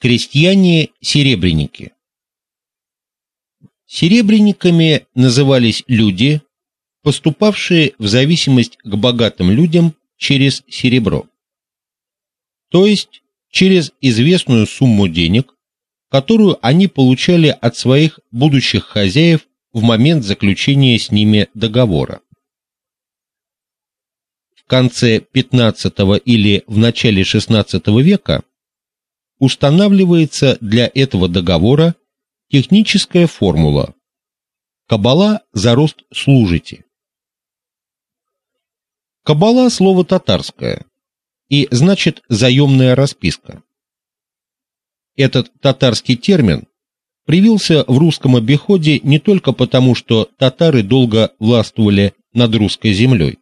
Крестьяне-серебряники Серебряниками назывались люди, поступавшие в зависимость к богатым людям через серебро. То есть через известную сумму денег, которую они получали от своих будущих хозяев в момент заключения с ними договора. В конце XV или в начале XVI века устанавливается для этого договора техническая формула Кабала за рост служите. Кабала слово татарское и значит заемная расписка. Этот татарский термин привился в русском обиходе не только потому, что татары долго властвовали над русской землей,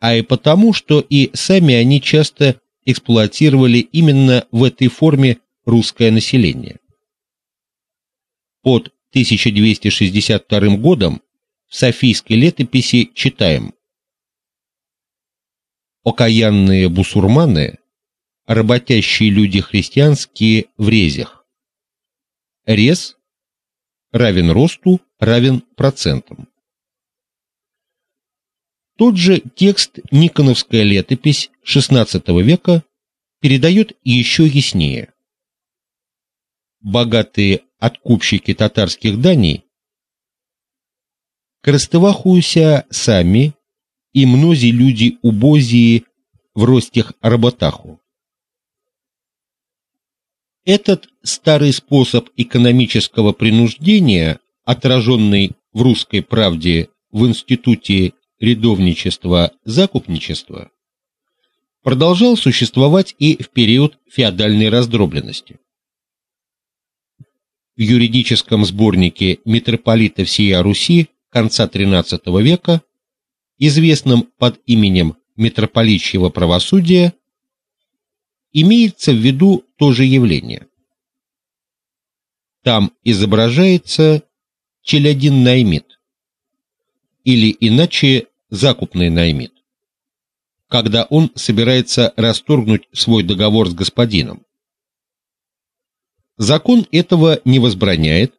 а и потому, что и сами они часто эксплуатировали именно в этой форме русское население. Под 1262 годом в Софийской летописи читаем: Окаянные бусурманы, работящие люди христианские в резях Рез равен росту равен процентам. Тот же текст Никоновская летопись XVI века передает еще яснее. Богатые откупщики татарских даний крестовахуюся сами и мнози люди убозии в ростях работаху. Этот старый способ экономического принуждения, отраженный в русской правде в институте рядовничества закупничества, продолжал существовать и в период феодальной раздробленности. В юридическом сборнике митрополита всея Руси конца XIII века, известном под именем Митрополичьего правосудия, имеется в виду то же явление. Там изображается челядин наймит или иначе закупный наймит, когда он собирается расторгнуть свой договор с господином. Закон этого не возбраняет,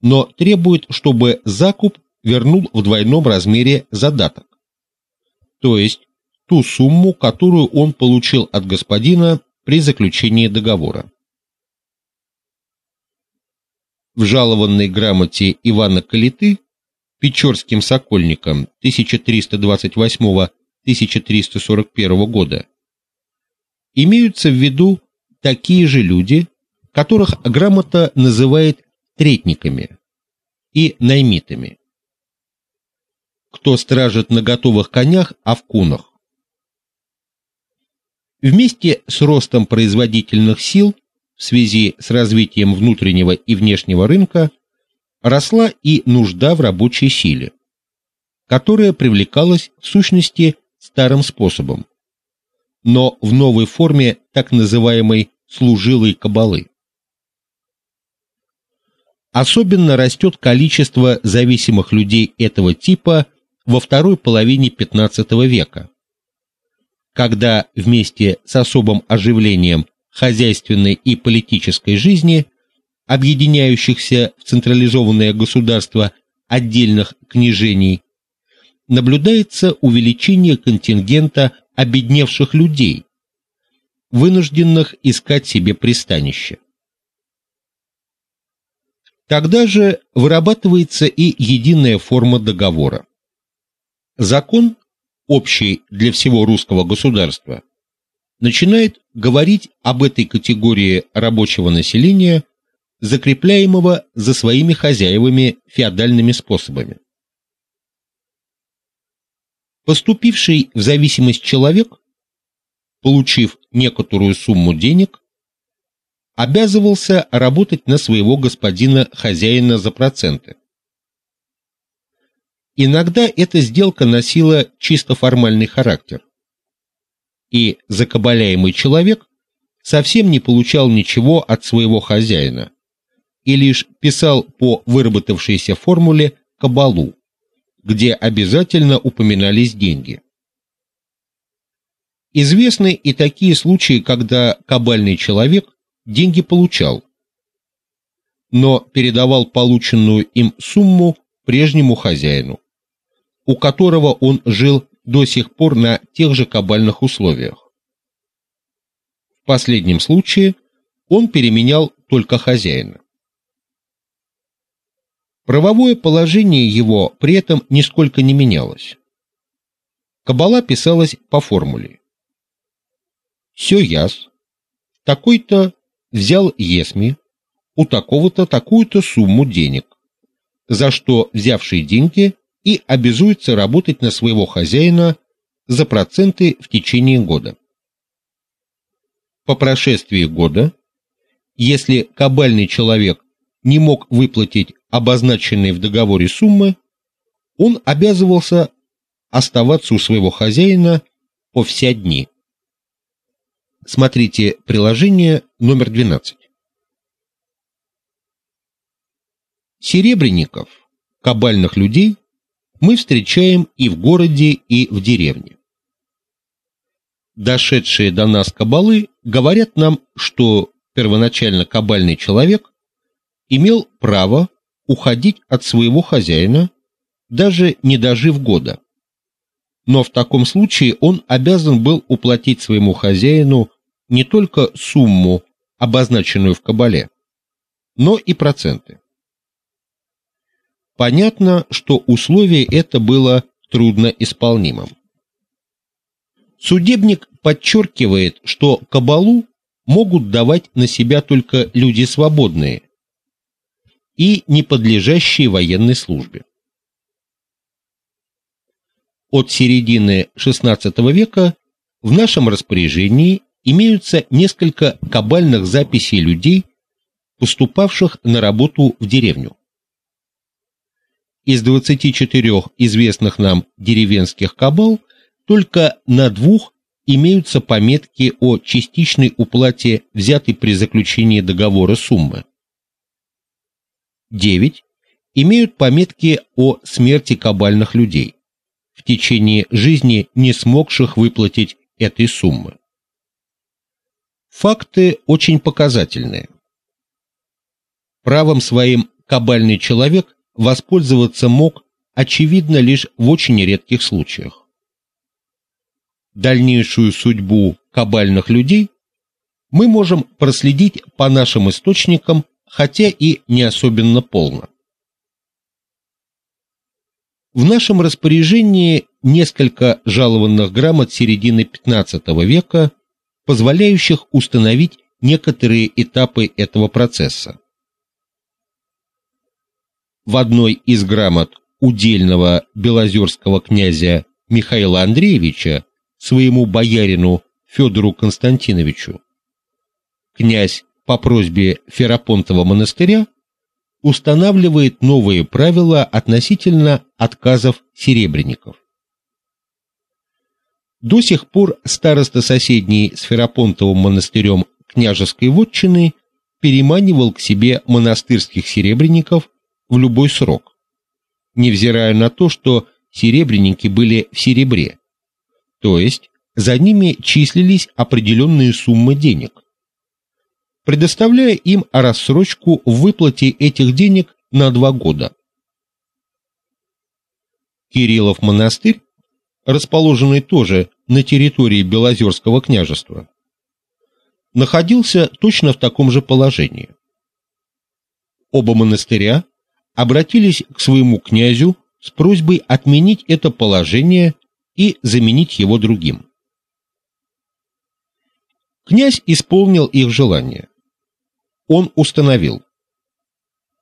но требует, чтобы закуп вернул в двойном размере задаток. То есть ту сумму, которую он получил от господина при заключении договора. В жалованной грамоте Ивана Калиты Печорским сокольникам 1328-1341 года имеются в виду такие же люди, которых грамота называет третниками и наймитами. Кто стражит на готовых конях, а в кунах, Вместе с ростом производительных сил в связи с развитием внутреннего и внешнего рынка росла и нужда в рабочей силе, которая привлекалась в сущности старым способом, но в новой форме так называемой служилой кабалы. Особенно растет количество зависимых людей этого типа во второй половине XV века когда вместе с особым оживлением хозяйственной и политической жизни, объединяющихся в централизованное государство отдельных княжений, наблюдается увеличение контингента обедневших людей, вынужденных искать себе пристанище. Тогда же вырабатывается и единая форма договора. Закон общий для всего русского государства, начинает говорить об этой категории рабочего населения, закрепляемого за своими хозяевами феодальными способами. Поступивший в зависимость человек, получив некоторую сумму денег, обязывался работать на своего господина-хозяина за проценты. Иногда эта сделка носила чисто формальный характер. И закабаляемый человек совсем не получал ничего от своего хозяина и лишь писал по выработавшейся формуле кабалу, где обязательно упоминались деньги. Известны и такие случаи, когда кабальный человек деньги получал, но передавал полученную им сумму прежнему хозяину, у которого он жил до сих пор на тех же кабальных условиях. В последнем случае он переменял только хозяина. Правовое положение его при этом нисколько не менялось. Кабала писалась по формуле. Все яс, такой-то взял есми, у такого-то такую-то сумму денег, за что взявший деньги и обязуется работать на своего хозяина за проценты в течение года. По прошествии года, если кабальный человек не мог выплатить обозначенные в договоре суммы, он обязывался оставаться у своего хозяина по все дни. Смотрите приложение номер 12. Серебряников, кабальных людей, мы встречаем и в городе, и в деревне. Дошедшие до нас кабалы говорят нам, что первоначально кабальный человек имел право уходить от своего хозяина, даже не дожив года. Но в таком случае он обязан был уплатить своему хозяину не только сумму, обозначенную в кабале, но и проценты. Понятно, что условие это было трудно исполнимым. Судебник подчеркивает, что кабалу могут давать на себя только люди свободные и не подлежащие военной службе. От середины XVI века в нашем распоряжении имеются несколько кабальных записей людей, поступавших на работу в деревню. Из 24 известных нам деревенских кабал только на двух имеются пометки о частичной уплате взятой при заключении договора суммы. 9 имеют пометки о смерти кабальных людей, в течение жизни не смогших выплатить этой суммы. Факты очень показательные. Правом своим кабальный человек воспользоваться мог очевидно лишь в очень редких случаях. Дальнейшую судьбу кабальных людей мы можем проследить по нашим источникам, хотя и не особенно полно. В нашем распоряжении несколько жалованных грамот середины XV века, позволяющих установить некоторые этапы этого процесса. В одной из грамот удельного белозерского князя Михаила Андреевича своему боярину Федору Константиновичу князь по просьбе Ферапонтова монастыря устанавливает новые правила относительно отказов серебряников. До сих пор староста соседней с Ферапонтовым монастырем княжеской вотчины переманивал к себе монастырских серебряников в любой срок, невзирая на то, что серебряники были в серебре, то есть за ними числились определенные суммы денег, предоставляя им рассрочку в выплате этих денег на два года. Кириллов монастырь, расположенный тоже на территории Белозерского княжества, находился точно в таком же положении. Оба монастыря обратились к своему князю с просьбой отменить это положение и заменить его другим. Князь исполнил их желание. Он установил: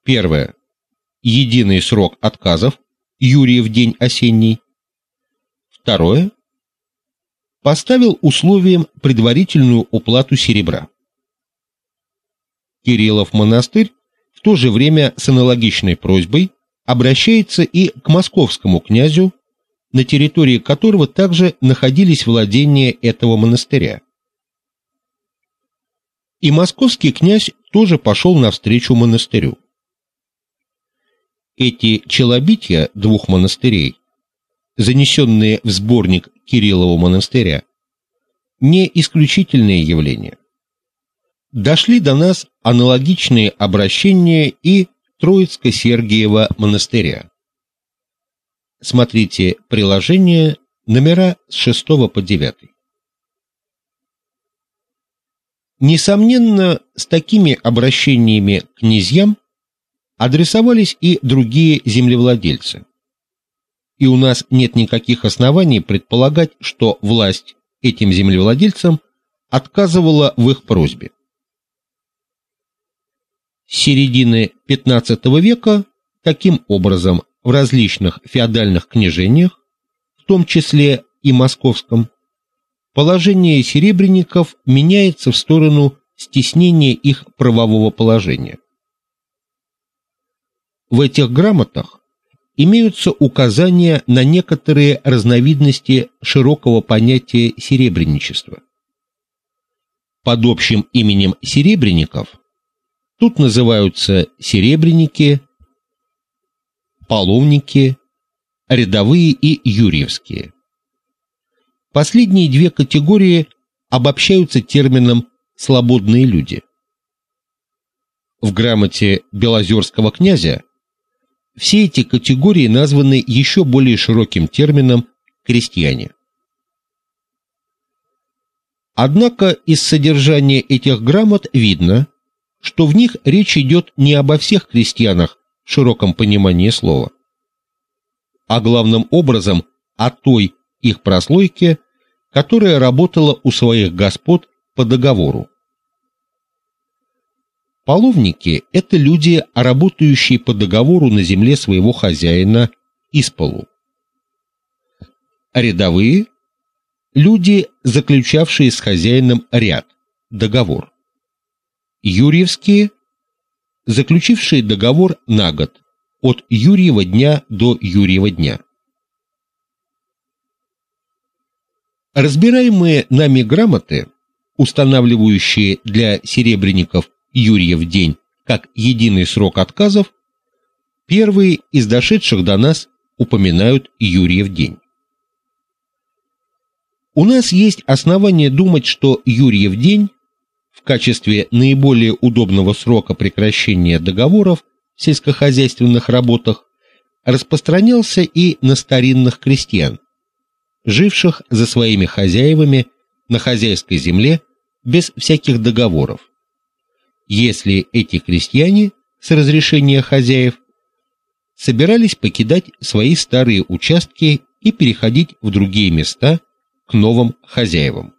первое единый срок отказов Юрий в день осенний. Второе поставил условием предварительную уплату серебра. Кириллов монастырь в то же время с аналогичной просьбой обращается и к московскому князю, на территории которого также находились владения этого монастыря. И московский князь тоже пошел навстречу монастырю. Эти челобития двух монастырей, занесенные в сборник Кириллова монастыря, не исключительные явления. дошли до нас аналогичные обращения и Троицко-Сергиева монастыря. Смотрите приложение номера с 6 по 9. Несомненно, с такими обращениями к князьям адресовались и другие землевладельцы. И у нас нет никаких оснований предполагать, что власть этим землевладельцам отказывала в их просьбе. С середины XV века таким образом в различных феодальных княжениях, в том числе и московском, положение серебряников меняется в сторону стеснения их правового положения. В этих грамотах имеются указания на некоторые разновидности широкого понятия серебряничества. Под общим именем серебряников тут называются серебряники, половники, рядовые и юрьевские. Последние две категории обобщаются термином свободные люди. В грамоте Белозерского князя все эти категории названы еще более широким термином крестьяне. Однако из содержания этих грамот видно, что в них речь идет не обо всех крестьянах в широком понимании слова, а главным образом о той их прослойке, которая работала у своих господ по договору. Половники это люди, работающие по договору на земле своего хозяина исполу. Рядовые люди, заключавшие с хозяином ряд договор. Юрьевские заключившие договор на год от Юрьева дня до Юрьева дня. Разбираемые нами грамоты, устанавливающие для серебряников Юрьев день как единый срок отказов, первые из дошедших до нас упоминают Юрьев день. У нас есть основания думать, что Юрьев день в качестве наиболее удобного срока прекращения договоров в сельскохозяйственных работах распространялся и на старинных крестьян, живших за своими хозяевами на хозяйской земле без всяких договоров если эти крестьяне с разрешения хозяев собирались покидать свои старые участки и переходить в другие места к новым хозяевам.